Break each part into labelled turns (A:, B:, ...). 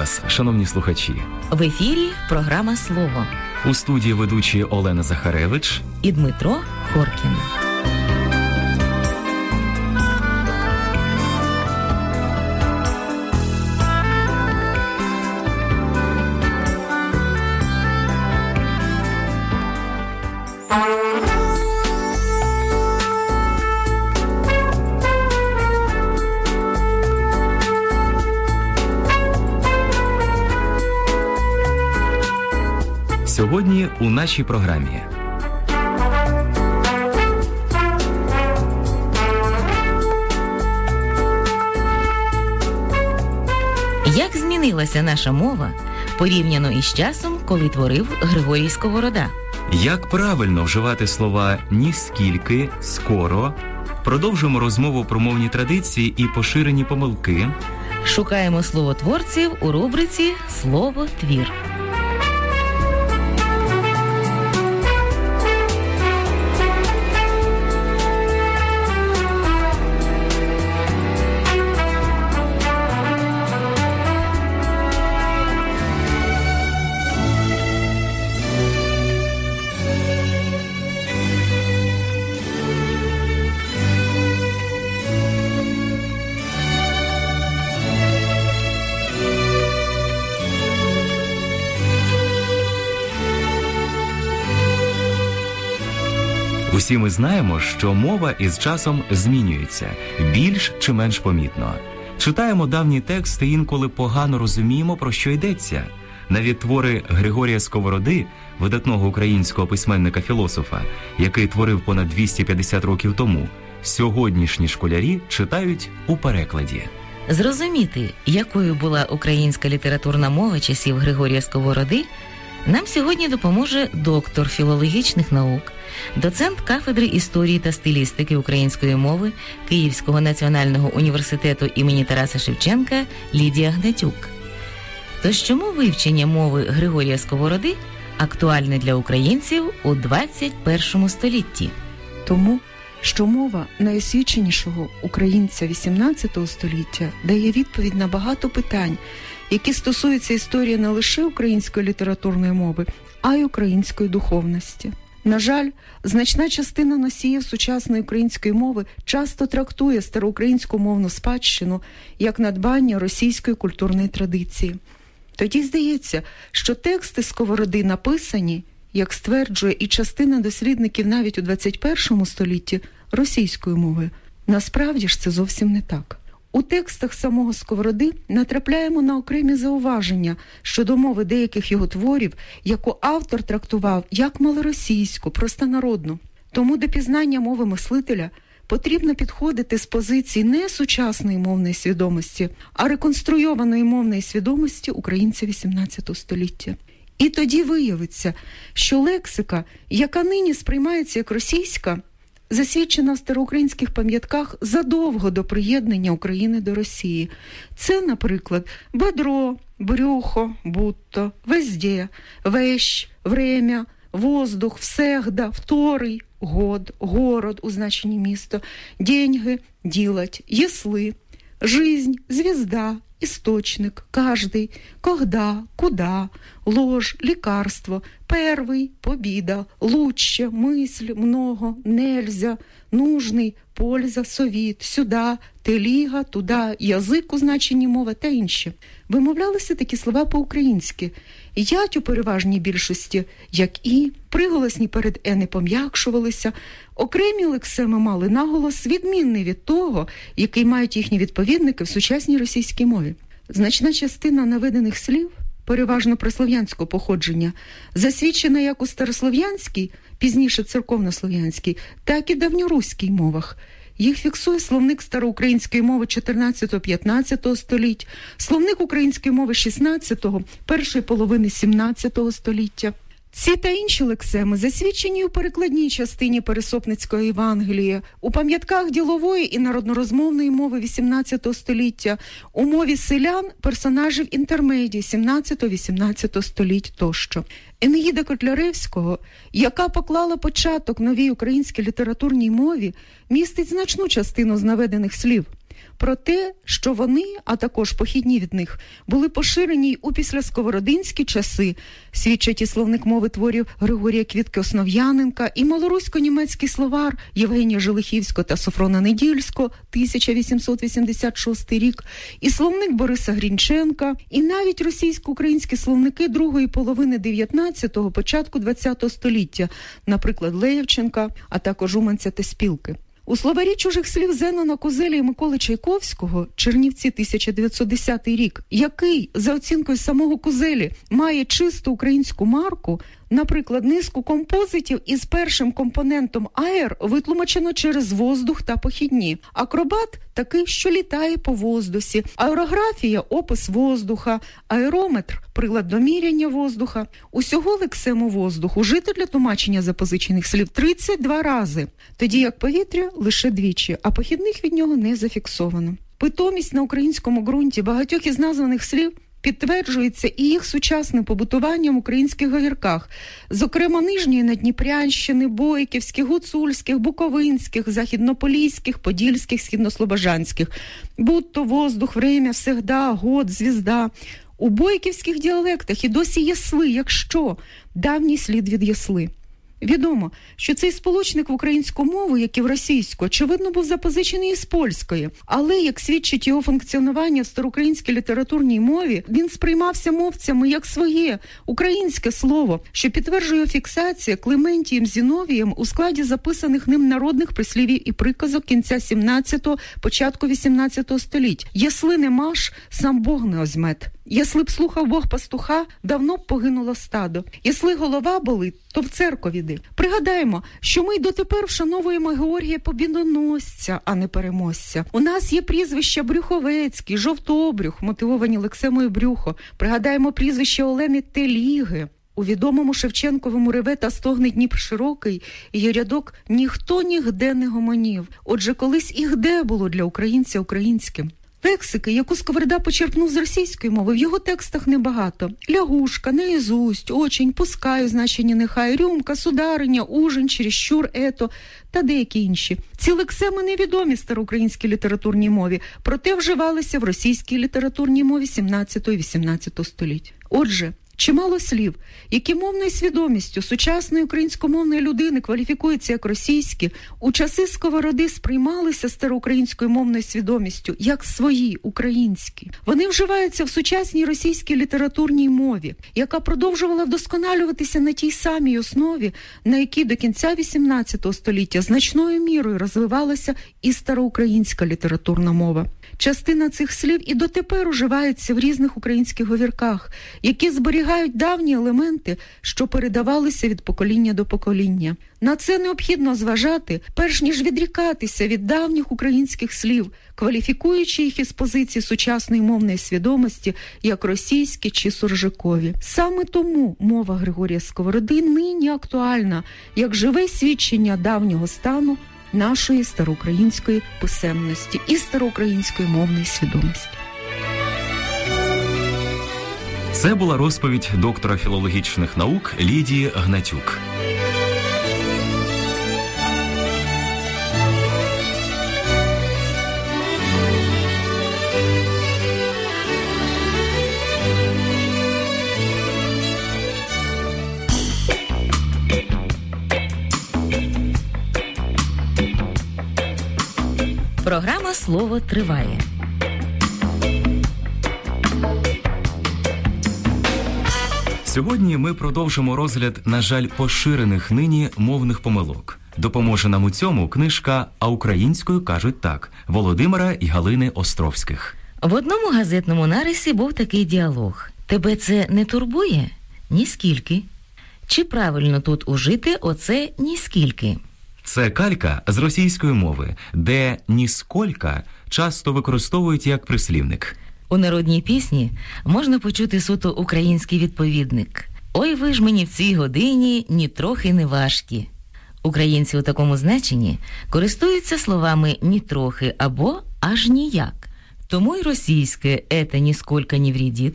A: Вас, шановні слухачі.
B: В ефірі програма Слово
A: у студії ведучі Олена Захаревич
B: і Дмитро Хоркін.
A: Нашій програмі.
B: Як змінилася наша мова порівняно із часом, коли творив Григорій Сковорода?
A: Як правильно вживати слова ніскільки, скоро? Продовжуємо розмову про мовні традиції і поширені помилки.
B: Шукаємо словотворців у рубриці Слово твір.
A: Усі ми знаємо, що мова із часом змінюється більш чи менш помітно. Читаємо давні тексти, інколи погано розуміємо, про що йдеться. Навіть твори Григорія Сковороди, видатного українського письменника-філософа, який творив понад 250 років тому, сьогоднішні школярі читають у перекладі.
B: Зрозуміти, якою була українська літературна мова часів Григорія Сковороди, нам сьогодні допоможе доктор філологічних наук, доцент кафедри історії та стилістики української мови Київського національного університету імені Тараса Шевченка Лідія Гнатюк. Тож чому вивчення мови Григорія Сковороди актуальне для українців у 21 столітті?
C: Тому що мова найосвіченішого українця XVIII століття дає відповідь на багато питань, які стосуються історії не лише української літературної мови, а й української духовності. На жаль, значна частина носіїв сучасної української мови часто трактує староукраїнську мовну спадщину як надбання російської культурної традиції. Тоді здається, що тексти сковороди написані, як стверджує і частина дослідників навіть у 21 столітті російською мовою. Насправді ж це зовсім не так. У текстах самого Сковороди натрапляємо на окремі зауваження щодо мови деяких його творів, яку автор трактував як малоросійську, простонародну. Тому до пізнання мови мислителя потрібно підходити з позиції не сучасної мовної свідомості, а реконструйованої мовної свідомості українця XVIII століття. І тоді виявиться, що лексика, яка нині сприймається як російська, засвідчена в староукраїнських пам'ятках задовго до приєднання України до Росії. Це, наприклад, бедро, брюхо, будто, везде, вещ, время, воздух, всегда, вторий, год, город у значенні місто, деньги, ділать, єсли, жизнь, звезда, источник, каждый, когда, куда, ложь, лекарство, первый, побіда, лучше, мысль, много, нельзя, нужний, польза, совіт, сюда, теліга, туди, язик у значенні мови та інші. Вимовлялися такі слова по-українськи. Ять у переважній більшості, як і, приголосні перед е не пом'якшувалися, окремі лексеми мали наголос, відмінний від того, який мають їхні відповідники в сучасній російській мові. Значна частина наведених слів, переважно прослов'янського походження, засвідчена як у старослов'янській, пізніше церковнослов'янській, так і давньоруській мовах. Їх фіксує словник староукраїнської мови 14-15 століть, словник української мови 16-го, першої половини 17 століття. Ці та інші лексеми засвідчені у перекладній частині Пересопницької Євангелія, у пам'ятках ділової і народнорозмовної мови XVIII століття, у мові селян персонажів інтермедії 17-18 століть тощо. Енеїда Котляревського, яка поклала початок новій українській літературній мові, містить значну частину з наведених слів. Про те, що вони, а також похідні від них, були поширені й у післясковородинські часи, свідчать і словник мови творів Григорія Квітки Основ'яненка, і малорусько-німецький словар Євгенія Желихівського та Софрона Недільського, 1886 рік, і словник Бориса Грінченка, і навіть російсько-українські словники другої половини 19-го, початку 20-го століття, наприклад, Леєвченка, а також Уманця та Спілки. У словарі чужих слів Зенона Козелі і Миколи Чайковського, Чернівці 1910 рік, який, за оцінкою самого Козелі, має чисту українську марку, Наприклад, низку композитів із першим компонентом аер витлумачено через воздух та похідні. Акробат такий, що літає по воздусі, аерографія опис воздуха, аерометр прилад доміряння воздуха. Усього лексему воздуху жити для тлумачення запозичених слів 32 рази, тоді як повітря лише двічі, а похідних від нього не зафіксовано. Питомість на українському ґрунті багатьох із названих слів підтверджується і їх сучасним побутуванням в українських говірках, зокрема Нижньої Надніпрянщини, Бойківських, Гуцульських, Буковинських, Західнополійських, Подільських, Східнослобожанських, будь-то воздух, время, всегда, год, звізда. У бойківських діалектах і досі ясли, якщо давній слід від ясли. Відомо, що цей сполучник в українську мову, як і в російську, очевидно, був запозичений із польської, але як свідчить його функціонування в староукраїнській літературній мові, він сприймався мовцями як своє українське слово, що підтверджує фіксація Клементієм Зіновієм у складі записаних ним народних прислівів і приказок кінця 17-го, початку 18-го століть. Ясли не маш, сам Бог не озмет. Ясли б слухав Бог пастуха, давно б погинуло стадо. Ясли голова болить, то в церкові йди. Пригадаємо, що ми й дотепер вшановуємо Георгія Побідоносця, а не переможця. У нас є прізвища Брюховецький, Жовтобрюх, мотивовані Лексемою Брюхо. Пригадаємо прізвище Олени Теліги. У відомому Шевченковому реве та стогне Дніпр широкий, є рядок ніхто нігде не гомонів. Отже, колись і де було для українця українським. Лексики, яку Сковорода почерпнув з російської мови, в його текстах небагато. Лягушка, неїзусть, очень, пускаю, значення нехай, рюмка, судариня, ужин, чересчур, ето та деякі інші. Ці лексеми невідомі староукраїнській літературній мові, проте вживалися в російській літературній мові 17-18 століть. Отже, Чимало слів, які мовною свідомістю сучасної українськомовної людини кваліфікуються як російські, у часи сковороди сприймалися староукраїнською мовною свідомістю як свої українські. Вони вживаються в сучасній російській літературній мові, яка продовжувала вдосконалюватися на тій самій основі, на якій до кінця XVIII століття значною мірою розвивалася і староукраїнська літературна мова. Частина цих слів і дотепер уживається в різних українських говірках, які зберігають давні елементи, що передавалися від покоління до покоління. На це необхідно зважати, перш ніж відрікатися від давніх українських слів, кваліфікуючи їх із позиції сучасної мовної свідомості як російські чи суржикові. Саме тому мова Григорія Сковороди нині актуальна як живе свідчення давнього стану нашої староукраїнської писемності і староукраїнської мовної свідомості.
A: Це була розповідь доктора філологічних наук Лідії Гнатюк.
B: Слово триває.
A: Сьогодні ми продовжимо розгляд, на жаль, поширених нині мовних помилок. Допоможе нам у цьому книжка, а українською кажуть так Володимира і Галини Островських.
B: В одному газетному нарисі був такий діалог: Тебе це не турбує? Ніскільки. Чи правильно тут ужити оце ніскільки?
A: Це калька з російської мови, де нісколько часто використовують як прислівник.
B: У народній пісні можна почути суто український відповідник. Ой ви ж мені в цій годині ні трохи не важкі. Українці у такому значенні користуються словами ні трохи або аж ніяк. Тому й російське «ета нісколько не врідіт»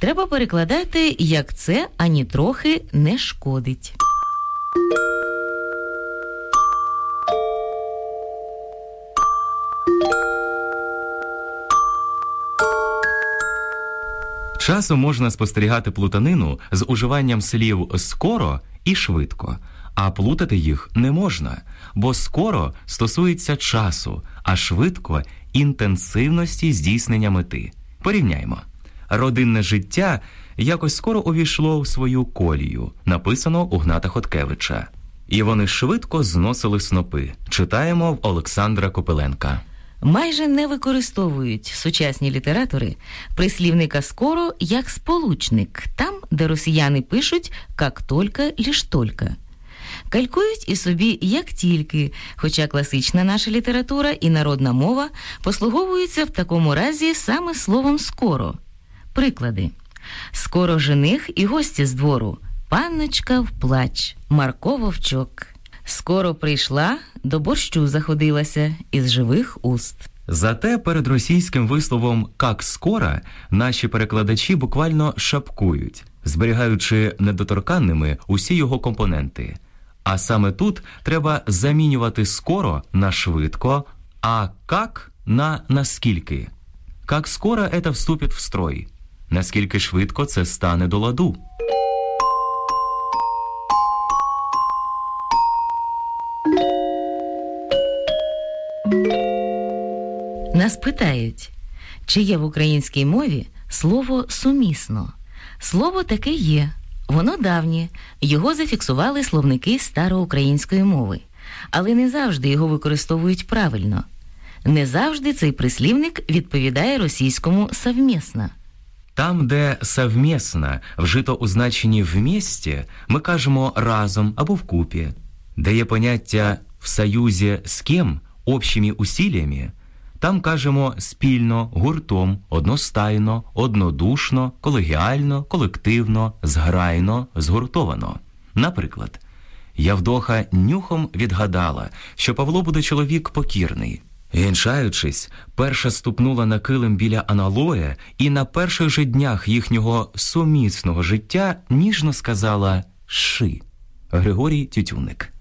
B: треба перекладати, як це ані трохи не шкодить.
A: Часом можна спостерігати плутанину з уживанням слів скоро і швидко, а плутати їх не можна, бо скоро стосується часу, а швидко інтенсивності здійснення мети. Порівняймо. Родинне життя якось скоро увійшло в свою колію, написано у Гната Хоткевича. І вони швидко зносили снопи. Читаємо в Олександра Копиленка.
B: Майже не використовують сучасні літератори прислівника скоро як сполучник, там, де росіяни пишуть «как только, лиш только». Калькують і собі як тільки, хоча класична наша література і народна мова послуговуються в такому разі саме словом скоро. Приклади: скоро жених і гості з двору, панночка вплач, Марко Вовчок. Скоро прийшла, до борщу заходилася із живих уст.
A: Зате перед російським висловом «как скоро» наші перекладачі буквально шапкують, зберігаючи недоторканними усі його компоненти. А саме тут треба замінювати скоро на швидко, а как на наскільки. Как скоро это вступить в строй? Наскільки швидко це стане до ладу?
B: Питають, чи є в українській мові слово сумісно. Слово таке є, воно давнє, його зафіксували словники староукраїнської мови, але не завжди його використовують правильно. Не завжди цей прислівник відповідає російському «совмісно».
A: Там, де совмісно вжито у значенні вмісті, ми кажемо разом або вкупі, де є поняття в союзі з ким общими усіллями, там кажемо спільно, гуртом, одностайно, однодушно, колегіально, колективно, зграйно, згуртовано. Наприклад, Явдоха нюхом відгадала, що Павло буде чоловік покірний. Гіншаючись, перша ступнула на килим біля аналоя і на перших же днях їхнього сумісного життя ніжно сказала ши Григорій Тютюник.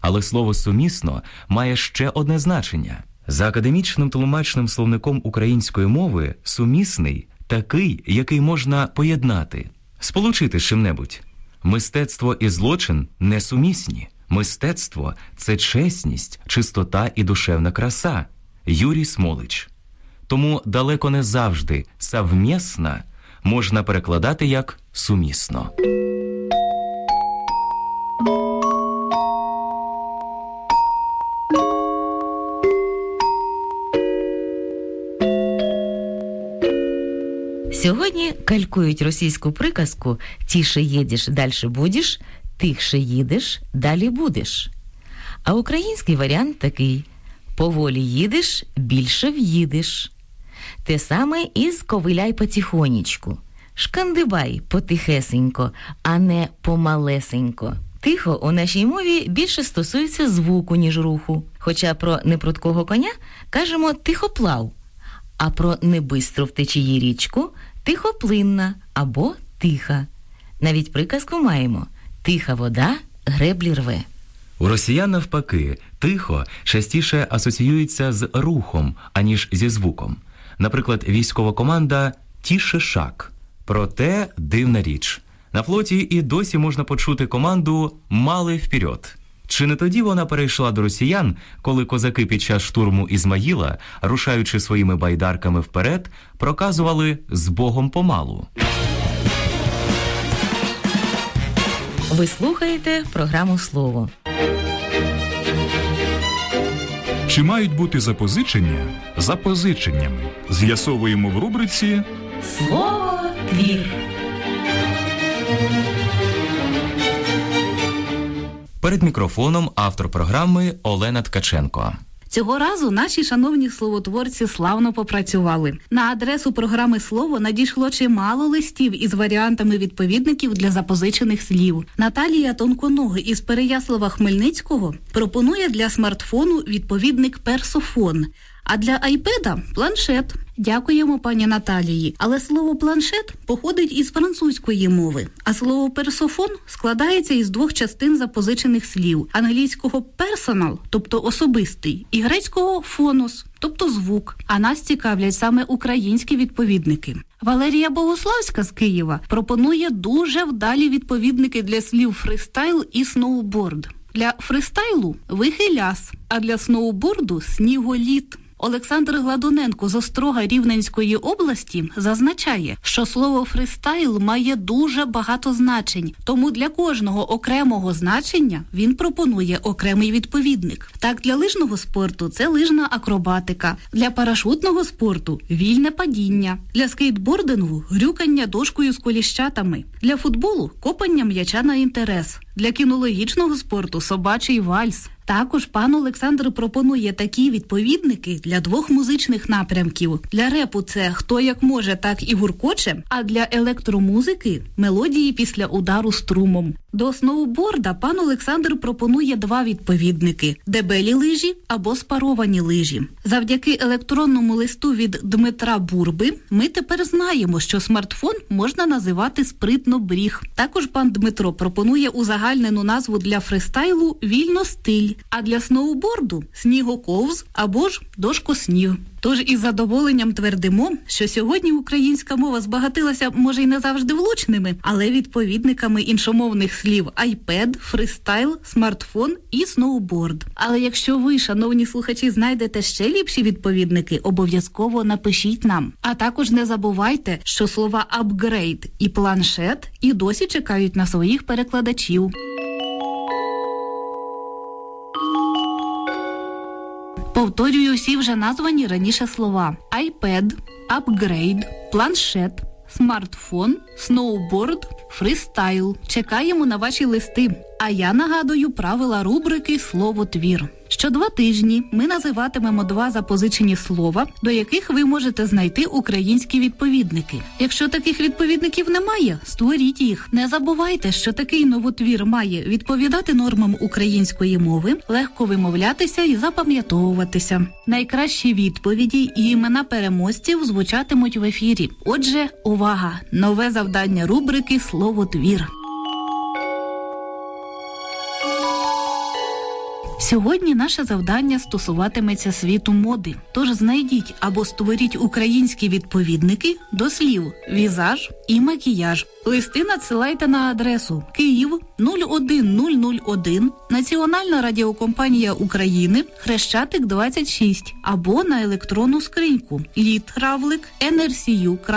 A: Але слово сумісно має ще одне значення. За академічним тлумачним словником української мови сумісний такий, який можна поєднати, сполучити з чим-небудь. Мистецтво і злочин несумісні. Мистецтво це чесність, чистота і душевна краса. Юрій Смолич. Тому далеко не завжди «совмісна» можна перекладати як сумісно.
B: Сьогодні калькують російську приказку Тіше їдеш, дальше будеш, тихше їдеш, далі будеш. А український варіант такий: поволі їдеш, більше в'їдеш. Те саме із ковиляй потихонечку. Шкандибай потихесенько, а не помалесенько. Тихо у нашій мові більше стосується звуку, ніж руху. Хоча про непрудкого коня кажемо тихоплав, а про небистру в течії річку тихоплинна або тиха. Навіть приказку маємо тиха вода греблі рве.
A: У росіян навпаки, тихо частіше асоціюється з рухом, аніж зі звуком. Наприклад, військова команда Тіше шак. Проте дивна річ. На флоті і досі можна почути команду Мали вперед. Чи не тоді вона перейшла до росіян, коли козаки під час штурму Ізмаїла, рушаючи своїми байдарками вперед, проказували з Богом помалу?
B: Ви слухаєте програму Слово.
D: Чи мають бути запозичення запозиченнями? З'ясовуємо в рубриці
B: Слово твір.
A: Перед мікрофоном автор програми Олена Ткаченко.
E: Цього разу наші шановні словотворці славно попрацювали. На адресу програми Слово надійшло чимало листів із варіантами відповідників для запозичених слів. Наталія Тонконоги із Переяслава Хмельницького пропонує для смартфону відповідник персофон. А для айпеда планшет. Дякуємо пані Наталії. Але слово планшет походить із французької мови, а слово персофон складається із двох частин запозичених слів: англійського персонал, тобто особистий, і грецького фонос, тобто звук. А нас цікавлять саме українські відповідники. Валерія Богославська з Києва пропонує дуже вдалі відповідники для слів фристайл і сноуборд. Для фристайлу вихиляс, а для сноуборду сніголіт. Олександр Гладуненко з Острога Рівненської області зазначає, що слово фристайл має дуже багато значень, тому для кожного окремого значення він пропонує окремий відповідник. Так, для лижного спорту це лижна акробатика, для парашутного спорту вільне падіння, для скейтбордингу грюкання дошкою з коліщатами, для футболу копання м'яча на інтерес, для кінологічного спорту собачий вальс. Також пан Олександр пропонує такі відповідники для двох музичних напрямків. Для репу це хто як може, так і гуркоче. А для електромузики мелодії після удару струмом. До сноуборда пан Олександр пропонує два відповідники: дебелі лижі або спаровані лижі. Завдяки електронному листу від Дмитра Бурби ми тепер знаємо, що смартфон можна називати спритно бріг. Також пан Дмитро пропонує узагальнену назву для фристайлу вільно стиль, а для сноуборду снігоковз або ж дошкосніг. Тож із задоволенням твердимо, що сьогодні українська мова збагатилася, може й не завжди влучними, але відповідниками іншомовних слів iPad, фристайл, смартфон і сноуборд. Але якщо ви, шановні слухачі, знайдете ще ліпші відповідники, обов'язково напишіть нам. А також не забувайте, що слова апгрейд і планшет і досі чекають на своїх перекладачів. Повторюю всі вже названі раніше слова: iPad, апгрейд, планшет, смартфон, сноуборд, фристайл. Чекаємо на ваші листи. А я нагадую правила рубрики Слово твір. Що два тижні ми називатимемо два запозичені слова, до яких ви можете знайти українські відповідники. Якщо таких відповідників немає, створіть їх. Не забувайте, що такий новотвір має відповідати нормам української мови, легко вимовлятися і запам'ятовуватися. Найкращі відповіді і імена переможців звучатимуть в ефірі. Отже, увага! Нове завдання рубрики Слово Сьогодні наше завдання стосуватиметься світу моди. Тож знайдіть або створіть українські відповідники до слів візаж і макіяж. Листи надсилайте на адресу Київ 01001, Національна радіокомпанія України, Хрещатик 26 або на електронну скриньку nrcu.go.ua.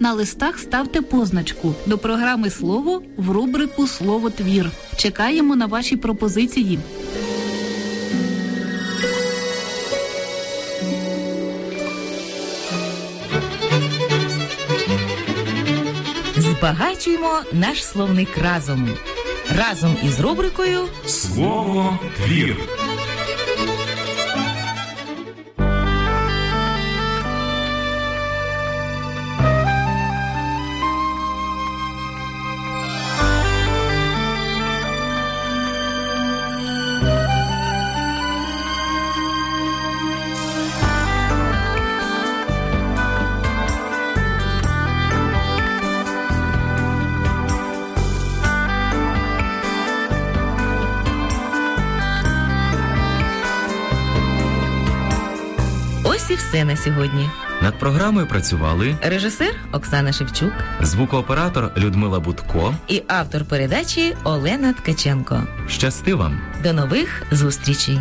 E: На листах ставте позначку до програми слово в рубрику Слово твір. Чекаємо на ваші пропозиції.
B: Збагачуємо наш словник разом. Разом із рубрикою
D: Слово твір.
B: Все на сьогодні.
A: Над програмою працювали
B: Режисер Оксана Шевчук
A: звукооператор Людмила Будко.
B: і автор передачі Олена Ткаченко.
A: Щасти вам!
B: До нових зустрічей!